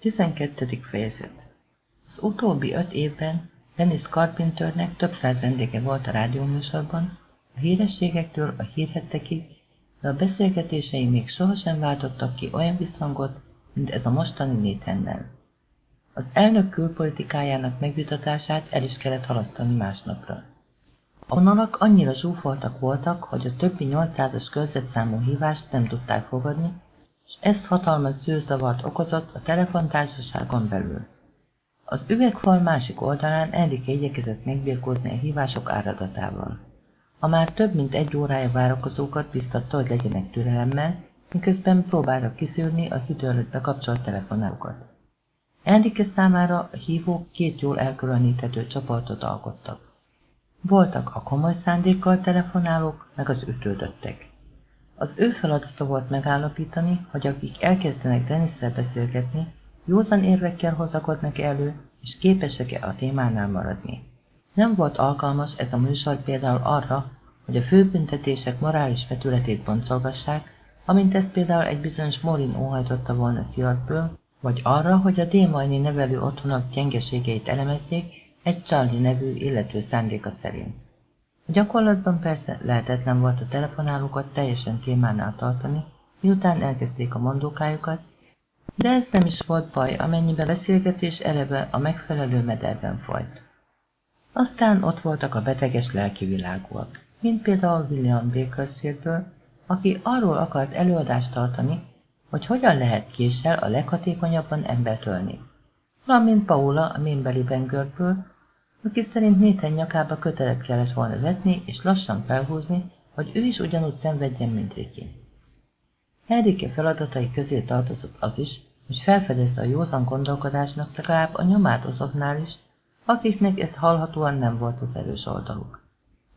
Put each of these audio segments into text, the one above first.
12. fejezet Az utóbbi öt évben Dennis Carpenternek több száz vendége volt a rádióműsorban, a hírességektől a hírhettekig, de a beszélgetései még sohasem váltottak ki olyan visszhangot, mint ez a mostani Nathannel. Az elnök külpolitikájának megvitatását el is kellett halasztani másnapra. A vonalak annyira zsúfoltak voltak, hogy a többi 800-as körzetszámú hívást nem tudták fogadni, és ez hatalmas zűrzavart okozott a telefontársaságon belül. Az üvegfal másik oldalán Enrique igyekezett megbirkózni a hívások áradatával. A már több mint egy órája várakozókat biztatta, hogy legyenek türelemmel, miközben próbálta kiszűrni az idő előtt bekapcsolt telefonálókat. Enrique számára a hívók két jól elkülöníthető csoportot alkottak. Voltak a komoly szándékkal telefonálók, meg az ütődöttek. Az ő feladata volt megállapítani, hogy akik elkezdenek Denniszel beszélgetni, józan érvekkel hozakodnak elő, és képesek-e a témánál maradni. Nem volt alkalmas ez a műsor például arra, hogy a főbüntetések morális vetületét boncolgassák, amint ezt például egy bizonyos Morin óhajtotta volna Szilatből, vagy arra, hogy a démajni nevelő otthonok gyengeségeit elemezzék egy Charlie nevű illető szándéka szerint. A gyakorlatban persze lehetetlen volt a telefonálókat teljesen témánál tartani, miután elkezdték a mondókájukat, de ez nem is volt baj, amennyiben beszélgetés eleve a megfelelő mederben folyt. Aztán ott voltak a beteges lelkivilágúak, mint például William Bakersfieldből, aki arról akart előadást tartani, hogy hogyan lehet késsel a leghatékonyabban embert ölni. Valamint Paula a mémbeli Bengörből, aki szerint Nathan nyakába kötelet kellett volna vetni és lassan felhúzni, hogy ő is ugyanúgy szenvedjen, mint Ricky. Enrique feladatai közé tartozott az is, hogy felfedezze a józan gondolkodásnak legalább a nyomát azoknál is, akiknek ez hallhatóan nem volt az erős oldaluk.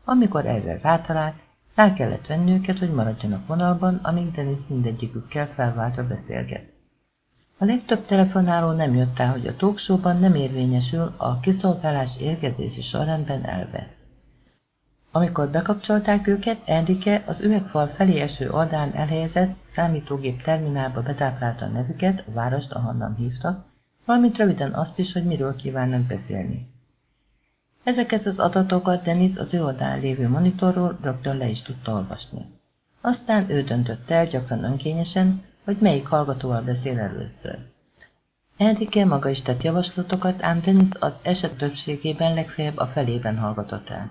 Amikor erre rátalált, rá kellett venni őket, hogy maradjanak vonalban, amíg Dennis mindegyikükkel felváltva beszélget. A legtöbb telefonáló nem jött rá, hogy a talkshow nem érvényesül a kiszolgálás érkezési sorrendben elve. Amikor bekapcsolták őket, Enrique az üvegfal felé eső oldalán elhelyezett számítógép terminálba betáplálta a nevüket, a várost, ahonnan hívtak, valamint röviden azt is, hogy miről kívánnak beszélni. Ezeket az adatokat Dennis az ő oldalán lévő monitorról rögtön le is tudta olvasni. Aztán ő döntött el gyakran önkényesen, hogy melyik hallgatóval beszél először. Enrique maga is tett javaslatokat, ám Dennis az eset többségében legfeljebb a felében hallgatott el.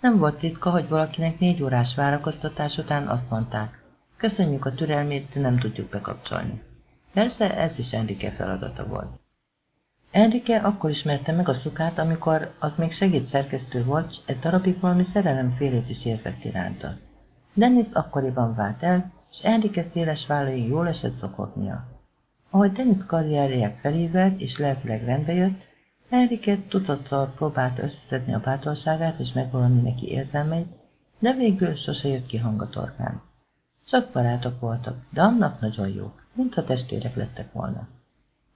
Nem volt ritka, hogy valakinek négy órás várakoztatás után azt mondták, köszönjük a türelmét, de nem tudjuk bekapcsolni. Persze ez is Enrique feladata volt. Enrique akkor ismerte meg a szukát, amikor az még segédszerkesztő volt, egy darabig valami szerelemfélét is érzett iránta. Dennis akkoriban vált el, és Enrique széles vállai jól esett szokognia. Ahogy Dennis karrierje felívelt és lelkileg rendbe jött, Enrique tucatszor próbált összeszedni a bátorságát és megvalani neki érzelmeit, de végül sose jött ki hang a torkán. Csak barátok voltak, de annak nagyon jók, mintha testvérek lettek volna.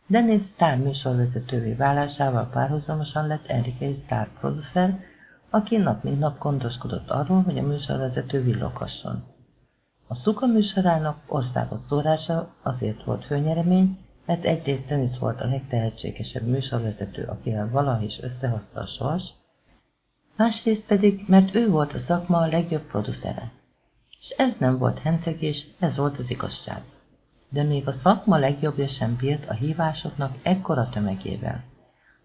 Dennis sztár műsorvezetővé válásával párhuzamosan lett Enrique sztár producer, aki nap mint nap gondoskodott arról, hogy a műsorvezető villoghasson. A Szuka műsorának országos szórása azért volt főnyeremény, mert egyrészt Dennis volt a legtehetségesebb műsorvezető, akivel valaha is összehozta a sors, másrészt pedig, mert ő volt a szakma a legjobb producere. És ez nem volt hencegés, ez volt az igazság. De még a szakma legjobbja sem bírt a hívásoknak ekkora tömegével.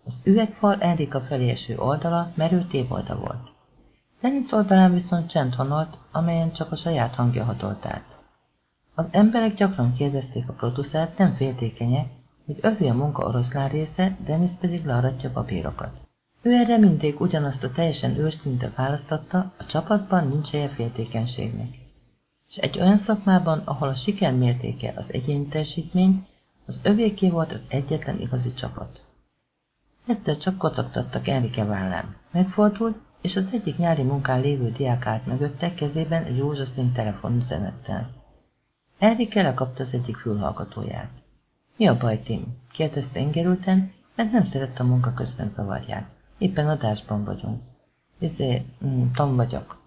Az üvegfal Enrika felé eső oldala merő tévolda volt. Dennis oldalán viszont csend honolt, amelyen csak a saját hangja hatolt át. Az emberek gyakran kérdezték a producert, nem féltékenyek, hogy övé a munka oroszlán része, Dennis pedig learatja papírokat. Ő erre mindig ugyanazt a teljesen őstinte választotta, a csapatban nincs helye féltékenységnek. És egy olyan szakmában, ahol a siker mértéke az egyéni teljesítmény, az övéké volt az egyetlen igazi csapat. Egyszer csak kocogtattak Enrique vállán. Megfordult, és az egyik nyári munkán lévő diák állt mögötte, kezében egy rózsaszín telefonüzenettel. Enrique lekapta az egyik fülhallgatóját. Mi a baj, Tim? kérdezte ingerülten, mert nem szerette a munka közben zavarják. Éppen adásban vagyunk. Izé, mm, Tom vagyok.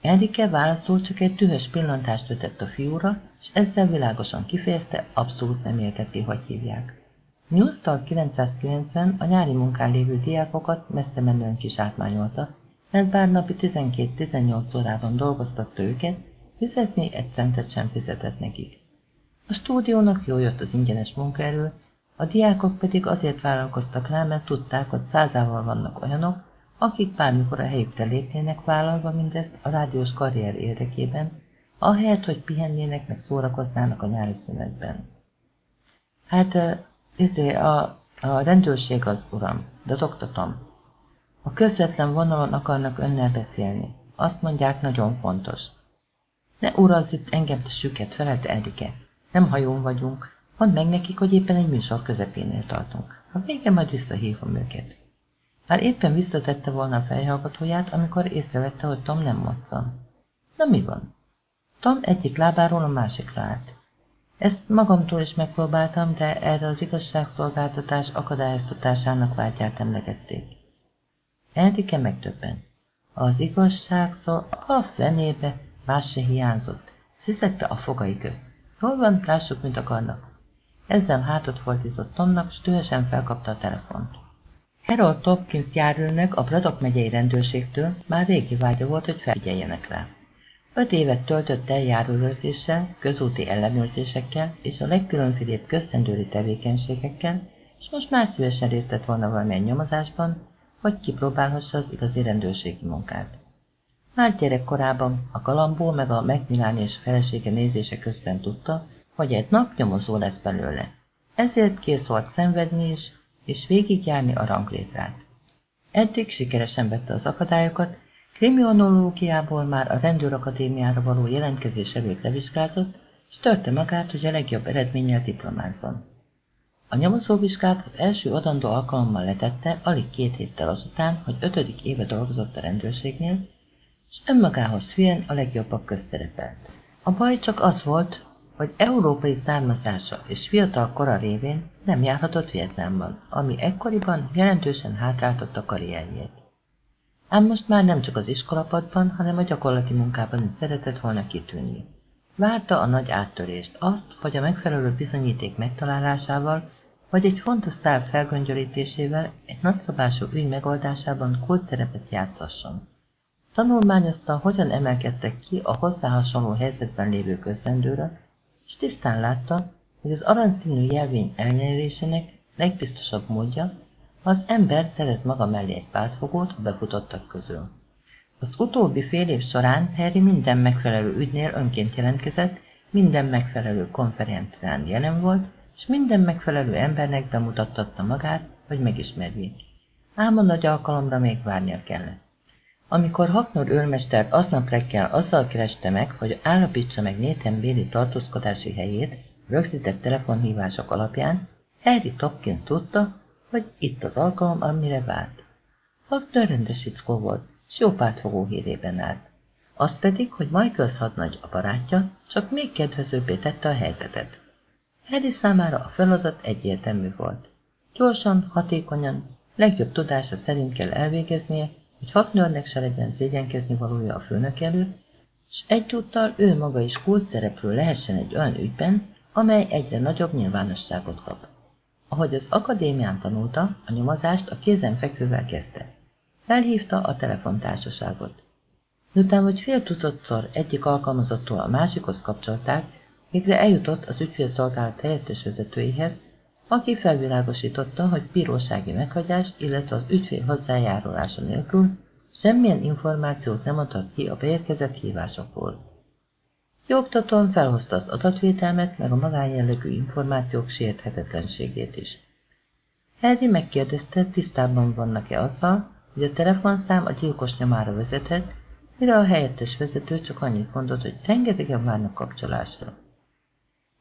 Enrique válaszul csak egy dühös pillantást vetett a fiúra, és ezzel világosan kifejezte, abszolút nem érteti, hogy hívják. Newstal 990 a nyári munkán lévő diákokat messze menően átmányolta, mert bár napi 12-18 órában dolgoztatta őket, fizetni egy centet sem fizetett nekik. A stúdiónak jó jött az ingyenes munkaerő, a diákok pedig azért vállalkoztak rá, mert tudták, hogy százával vannak olyanok, akik bármikor a helyükre lépnének vállalva mindezt a rádiós karrier érdekében, ahelyett, hogy pihennének meg szórakoznának a nyári szünetben. Hát, izé, a, a rendőrség az, uram, de doktatom. A közvetlen vonalon akarnak önnel beszélni. Azt mondják, nagyon fontos. Ne urazz itt engem, te süket, felelt Erdike. Nem hajón vagyunk. Mondd meg nekik, hogy éppen egy műsor közepénél tartunk. A vége majd visszahívom őket. Már éppen visszatette volna a fejhallgatóját, amikor észrevette, hogy Tom nem moccan. Na mi van? Tom egyik lábáról a másikra állt. Ezt magamtól is megpróbáltam, de erre az igazságszolgáltatás akadályoztatásának vágyát emlegették. Endike megtöbben. Az igazságszol... A fenébe! Más se hiányzott. Sziszegte a fogai közt. Hol van, lássuk, mit akarnak. Ezzel hátat fordított Tomnak, s tühesen felkapta a telefont. Harold Topkins járőrnek a Bradok megyei rendőrségtől már régi vágya volt, hogy felügyeljenek rá. Öt évet töltött el járőrözéssel, közúti ellenőrzésekkel és a legkülönfélébb közrendőri tevékenységekkel, és most már szívesen részt vett volna valamilyen nyomozásban, hogy kipróbálhassa az igazi rendőrségi munkát. Már gyerekkorában a kalambó meg a Macmillan és felesége nézése közben tudta, hogy egy nap nyomozó lesz belőle. Ezért kész volt szenvedni is, és végigjárni a ranglétrát. Eddig sikeresen vette az akadályokat, kriminológiából már a rendőrakadémiára való jelentkezés előtt levizsgázott, és törte magát, hogy a legjobb eredménnyel diplomázzon. A nyomozóvizsgát az első adandó alkalommal letette alig két héttel azután, hogy ötödik éve dolgozott a rendőrségnél, és önmagához fűen a legjobbak közszerepelt. A baj csak az volt, hogy európai származása és fiatal kora révén nem járhatott Vietnámban, ami ekkoriban jelentősen hátráltatta karrierjét. Ám most már nem csak az iskolapadban, hanem a gyakorlati munkában is szeretett volna kitűnni. Várta a nagy áttörést, azt, hogy a megfelelő bizonyíték megtalálásával, vagy egy fontos szál felgöngyörítésével egy nagyszabású ügy megoldásában kult szerepet játszasson. Tanulmányozta, hogyan emelkedtek ki a hozzá hasonló helyzetben lévő közrendőre, és tisztán látta, hogy az aranyszínű jelvény elnyerésének legbiztosabb módja, az ember szerez maga mellé egy pártfogót a befutottak közül. Az utóbbi fél év során Harry minden megfelelő ügynél önként jelentkezett, minden megfelelő konferencián jelen volt, és minden megfelelő embernek bemutattatta magát, hogy megismerjék. Ám a nagy alkalomra még várnia kellett. Amikor Haknor őrmester aznap reggel azzal kereste meg, hogy állapítsa meg Nathan Béli tartózkodási helyét, rögzített telefonhívások alapján, Harry Topkins tudta, hogy itt az alkalom, amire várt. Haknor rendes fickó volt, s jó pártfogó hírében állt. Az pedig, hogy Michael hadnagy a barátja, csak még kedvezőbbé tette a helyzetet. Harry számára a feladat egyértelmű volt. Gyorsan, hatékonyan, legjobb tudása szerint kell elvégeznie, hogy Hafnörnek se legyen szégyenkezni valója a főnök előtt, és egyúttal ő maga is kult szereplő lehessen egy olyan ügyben, amely egyre nagyobb nyilvánosságot kap. Ahogy az akadémián tanulta, a nyomozást a kézenfekvővel kezdte. Felhívta a telefontársaságot. Miután, hogy fél tucatszor egyik alkalmazottól a másikhoz kapcsolták, végre eljutott az ügyfélszolgálat helyettes vezetőihez, aki felvilágosította, hogy bírósági meghagyást, illetve az ügyfél hozzájárulása nélkül semmilyen információt nem adhat ki a beérkezett hívásokból. Jogtatóan felhozta az adatvételmet, meg a magánjellegű információk sérthetetlenségét is. Harry megkérdezte, tisztában vannak-e azzal, hogy a telefonszám a gyilkos nyomára vezethet, mire a helyettes vezető csak annyit mondott, hogy rengetegen várnak kapcsolásra.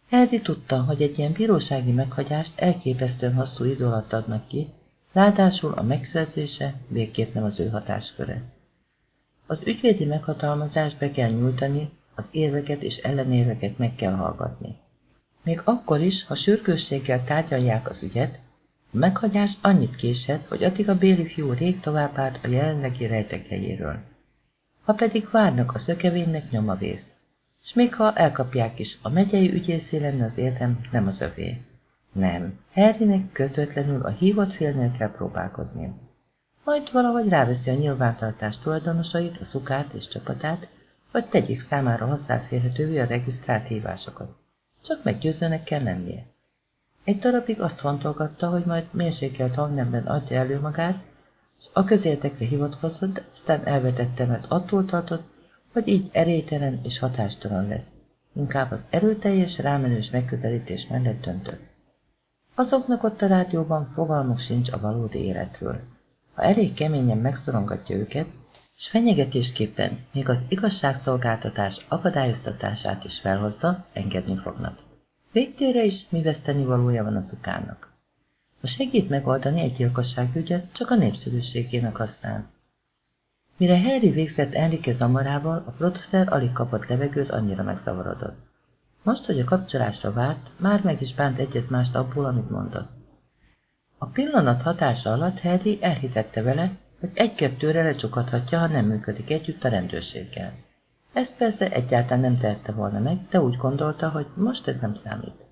Harry tudta, hogy egy ilyen bírósági meghagyást elképesztően hosszú idő alatt adnak ki, ráadásul a megszerzése végképp nem az ő hatásköre. Az ügyvédi meghatalmazást be kell nyújtani, az érveket és ellenérveket meg kell hallgatni. Még akkor is, ha sürgősséggel tárgyalják az ügyet, a meghagyás annyit késhet, hogy addig a béli fiú rég tovább állt a jelenlegi rejtek ha pedig várnak a szökevénynek nyomavész. S még ha elkapják is, a megyei ügyészé lenne az érdem, nem az övé. Nem, Harrynek közvetlenül a hívott félnél kell próbálkozni. Majd valahogy ráveszi a nyilvántartás tulajdonosait, a szukát és csapatát, vagy tegyék számára hozzáférhetővé a regisztrált hívásokat. Csak meggyőzőnek kell lennie. Egy darabig azt fontolgatta, hogy majd mérsékelt hangnemben adja elő magát, és a közértekre hivatkozott, de aztán elvetette, mert attól tartott, hogy így erélytelen és hatástalan lesz. Inkább az erőteljes, rámenős megközelítés mellett döntött. Azoknak ott a rádióban fogalmuk sincs a valódi életről. Ha elég keményen megszorongatja őket, s fenyegetésképpen még az igazságszolgáltatás akadályoztatását is felhozza, engedni fognak. Végtére is mi veszteni valója van a szukának. A segít megoldani egy gyilkosságügyet, csak a népszerűségének használ. Mire Harry végzett Enrique zamarával, a producer alig kapott levegőt, annyira megszavarodott. Most, hogy a kapcsolásra várt, már meg is bánt egyet-mást abból, amit mondott. A pillanat hatása alatt Harry elhitette vele, hogy egy-kettőre lecsukadhatja, ha nem működik együtt a rendőrséggel. Ezt persze egyáltalán nem tehette volna meg, de úgy gondolta, hogy most ez nem számít.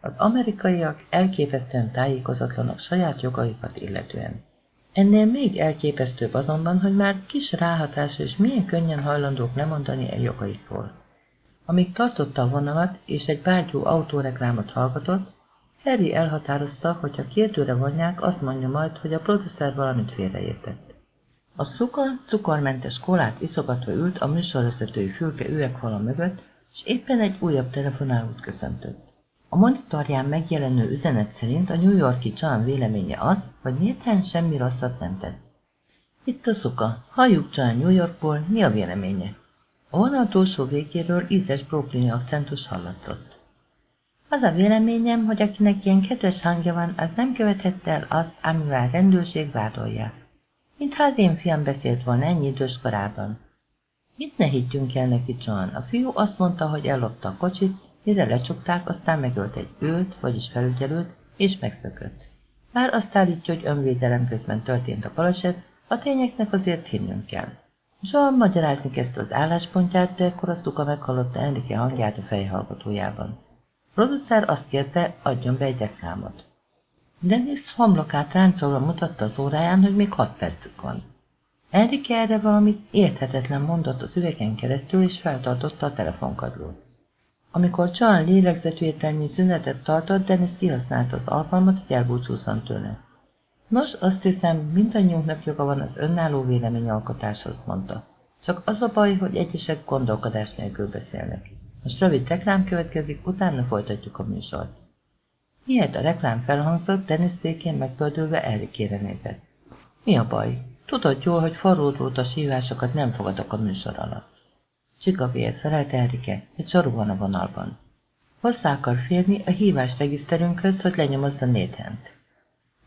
Az amerikaiak elképesztően tájékozatlanak saját jogaikat illetően. Ennél még elképesztőbb azonban, hogy már kis ráhatásra és milyen könnyen hajlandók lemondani el jogaikról. Amíg tartotta a vonalat és egy bárgyú autóreklámot hallgatott, Harry elhatározta, hogy ha kérdőre vonják, azt mondja majd, hogy a producer valamit félreértett. A szuka cukormentes kolát iszogatva ült a műsorvezetői fülke üvegfala mögött, és éppen egy újabb telefonálót köszöntött. A monitorján megjelenő üzenet szerint a New Yorki John véleménye az, hogy Nathan semmi rosszat nem tett. Itt a szuka, halljuk John New Yorkból, mi a véleménye? A vonal túlsó végéről ízes brooklyni akcentus hallatszott. Az a véleményem, hogy akinek ilyen kedves hangja van, az nem követhette el azt, amivel rendőrség vádolja. Mintha az én fiam beszélt volna ennyi idős korában. Mit ne higgyünk el neki, John? A fiú azt mondta, hogy ellopta a kocsit, mire lecsukták, aztán megölt egy őt, vagyis felügyelőt, és megszökött. Már azt állítja, hogy önvédelem közben történt a baleset, a tényeknek azért hinnünk kell. John magyarázni kezdte az álláspontját, de Korasztuka meghallotta Enrique hangját a fejhallgatójában. Producer azt kérte, adjon be egy reklámot. Dennis homlokát ráncolva mutatta az óráján, hogy még hat percük van. Enrique erre valamit érthetetlen mondott az üvegen keresztül, és feltartotta a telefonkadlót. Amikor John lélegzetvételnyi szünetet tartott, Dennis kihasználta az alkalmat, hogy elbúcsúzzon tőle. Nos, azt hiszem, mindannyiunknak joga van az önálló véleményalkotáshoz, mondta. Csak az a baj, hogy egyesek gondolkodás nélkül beszélnek. Most rövid reklám következik, utána folytatjuk a műsort. Miért a reklám felhangzott, Dennis székén megpördülve Erikére nézett. Mi a baj? Tudod jól, hogy forródrót a sívásokat nem fogadok a műsor alatt. Csikavér, felelt Erike, egy sorú van a vonalban. Hozzá akar férni a hívás regiszterünkhöz, hogy lenyomozza Néthent.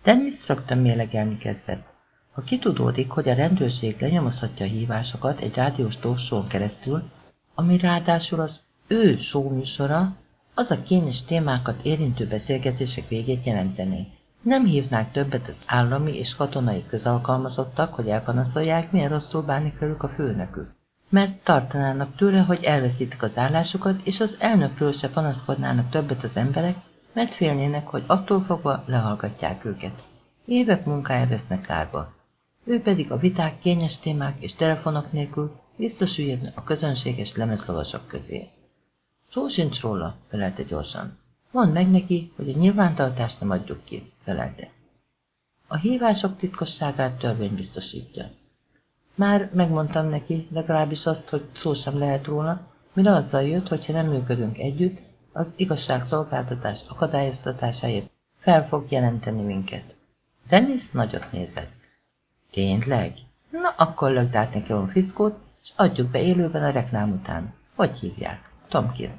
Dennis rögtön mélegelni kezdett. Ha kitudódik, hogy a rendőrség lenyomozhatja a hívásokat egy rádiós tósón keresztül, ami ráadásul az ő sóműsora, az a kényes témákat érintő beszélgetések végét jelenteni. Nem hívnák többet az állami és katonai közalkalmazottak, hogy elpanaszolják, milyen rosszul bánik velük a főnökük. Mert tartanának tőle, hogy elveszítik az állásukat, és az elnökről se panaszkodnának többet az emberek, mert félnének, hogy attól fogva lehallgatják őket. Évek munkája vesznek kárba. Ő pedig a viták, kényes témák és telefonok nélkül visszasüllyedne a közönséges lemezlovasok közé. Szó sincs róla, felelte gyorsan. Mondd meg neki, hogy a nyilvántartást nem adjuk ki, felelte. A hívások titkosságát törvény biztosítja. Már megmondtam neki, legalábbis azt, hogy szó sem lehet róla, mire azzal jött, hogyha nem működünk együtt, az igazságszolgáltatás akadályoztatásáért fel fog jelenteni minket. Dennis nagyot nézett. Tényleg? Na, akkor lögd át neki a fickót, és adjuk be élőben a reklám után. Hogy hívják? Tomkins.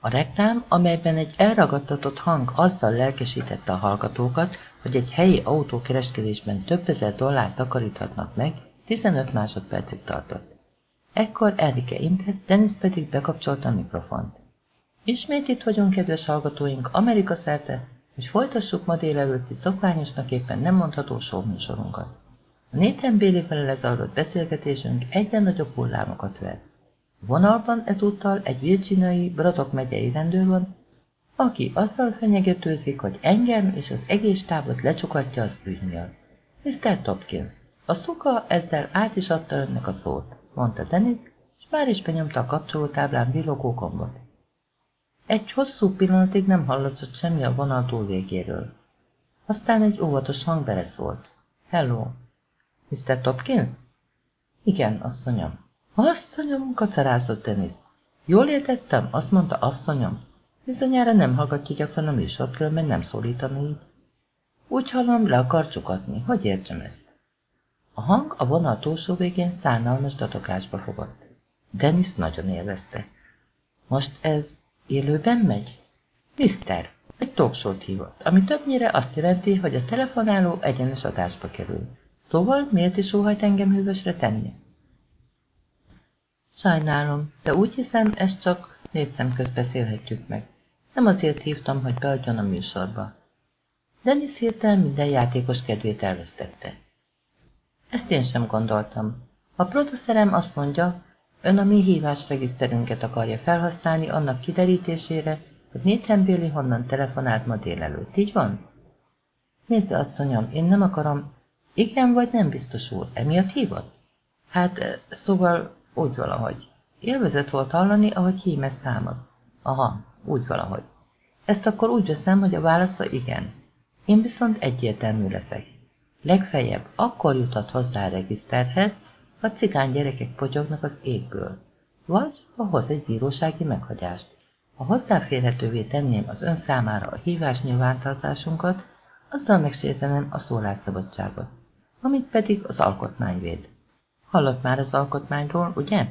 A reklám, amelyben egy elragadtatott hang azzal lelkesítette a hallgatókat, hogy egy helyi autókereskedésben több ezer dollárt takaríthatnak meg, 15 másodpercig tartott. Ekkor Erike intett, Dennis pedig bekapcsolta a mikrofont. Ismét itt vagyunk, kedves hallgatóink, Amerika szerte, hogy folytassuk ma délelőtti szokványosnak éppen nem mondható műsorunkat. A Nathan Bailey-vel lezajlott beszélgetésünk egyre nagyobb hullámokat vett. Vonalban ezúttal egy virginiai Bradok megyei rendőr van, aki azzal fenyegetőzik, hogy engem és az egész tábot lecsukatja az ügy. Mr. Topkins, a szuka ezzel át is adta önnek a szót, mondta Dennis, és már is benyomta a kapcsolótáblán villogó gombot. Egy hosszú pillanatig nem hallatszott semmi a vonal túl végéről. Aztán egy óvatos hang beleszólt. Hello. Mr. Topkins? Igen, asszonyom. Asszonyom, kacarázott Dennis. Jól értettem? Azt mondta asszonyom. Bizonyára nem hallgatja gyakran a műsort, különben nem szólítani így. Úgy hallom, le akar csukatni. Hogy értsem ezt? A hang a vonal túlsó végén szánalmas datokásba fogott. Dennis nagyon élvezte. Most ez élőben megy? Mister, egy talkshow hívott, ami többnyire azt jelenti, hogy a telefonáló egyenes adásba kerül. Szóval miért is óhajt engem hűvösre tenni? Sajnálom, de úgy hiszem, ezt csak négy szem közt beszélhetjük meg. Nem azért hívtam, hogy beadjon a műsorba. Dennis hirtelen minden játékos kedvét elvesztette. Ezt én sem gondoltam. A producerem azt mondja, ön a mi hívásregiszterünket akarja felhasználni annak kiderítésére, hogy Nathan Bailey honnan telefonált ma délelőtt, így van? Nézze, asszonyom, én nem akarom... Igen vagy nem biztos úr, emiatt hívott? Hát, szóval úgy valahogy. Élvezett volt hallani, ahogy híme számaz. Aha, úgy valahogy. Ezt akkor úgy veszem, hogy a válasza igen. Én viszont egyértelmű leszek. Legfeljebb akkor jutott hozzá a regiszterhez, ha cigány gyerekek potyognak az égből. Vagy ha hoz egy bírósági meghagyást. Ha hozzáférhetővé tenném az ön számára a hívás nyilvántartásunkat, azzal megsértenem a szólásszabadságot, amit pedig az alkotmány véd. Hallott már az alkotmányról, ugye?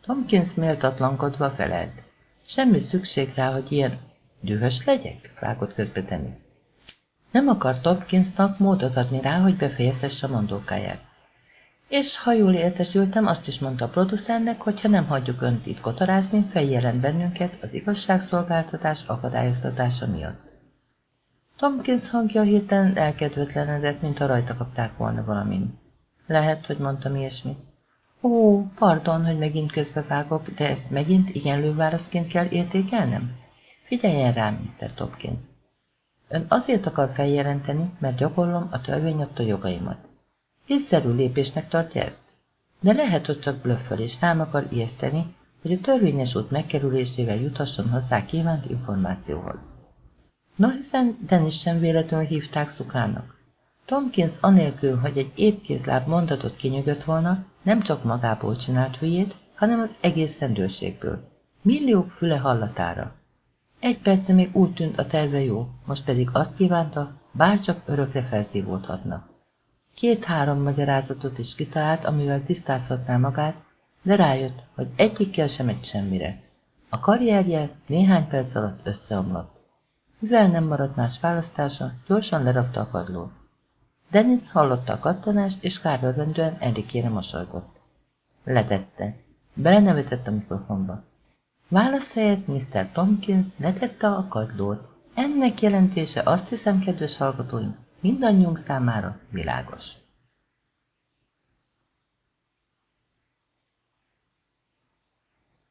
Tomkins méltatlankodva felelt. Semmi szükség rá, hogy ilyen dühös legyek? Vágott közbe Dennis. Nem akar Tomkinsnak módot adni rá, hogy befejezhesse mondókáját. És ha jól értesültem, azt is mondta a producernek, hogy ha nem hagyjuk önt itt kotorázni, feljelent bennünket az igazságszolgáltatás akadályoztatása miatt. Tomkins hangja hirtelen elkedvetlenedett, mint ha rajta kapták volna valamin. Lehet, hogy mondtam ilyesmit. Ó, pardon, hogy megint közbevágok, de ezt megint igenlő válaszként kell értékelnem? Figyeljen rám, Mr. Topkins. Ön azért akar feljelenteni, mert gyakorlom a törvény adta jogaimat. Észszerű lépésnek tartja ezt? De lehet, hogy csak blöfföl és rám akar ijeszteni, hogy a törvényes út megkerülésével juthasson hozzá kívánt információhoz. Na hiszen Dennis sem véletlenül hívták szukának. Tomkins anélkül, hogy egy épkézláb mondatot kinyögött volna, nem csak magából csinált hülyét, hanem az egész rendőrségből. Milliók füle hallatára. Egy perce még úgy tűnt a terve jó, most pedig azt kívánta, bárcsak örökre felszívódhatna. Két-három magyarázatot is kitalált, amivel tisztázhatná magát, de rájött, hogy egyikkel sem egy semmire. A karrierje néhány perc alatt összeomlott. Mivel nem maradt más választása, gyorsan lerakta a padlót. Dennis hallotta a kattanást, és kárörvendően Erikére mosolygott. Letette. Belenevetett a mikrofonba. Válasz helyett Mr. Tompkins letette a kadlót. Ennek jelentése azt hiszem, kedves hallgatóink, mindannyiunk számára világos.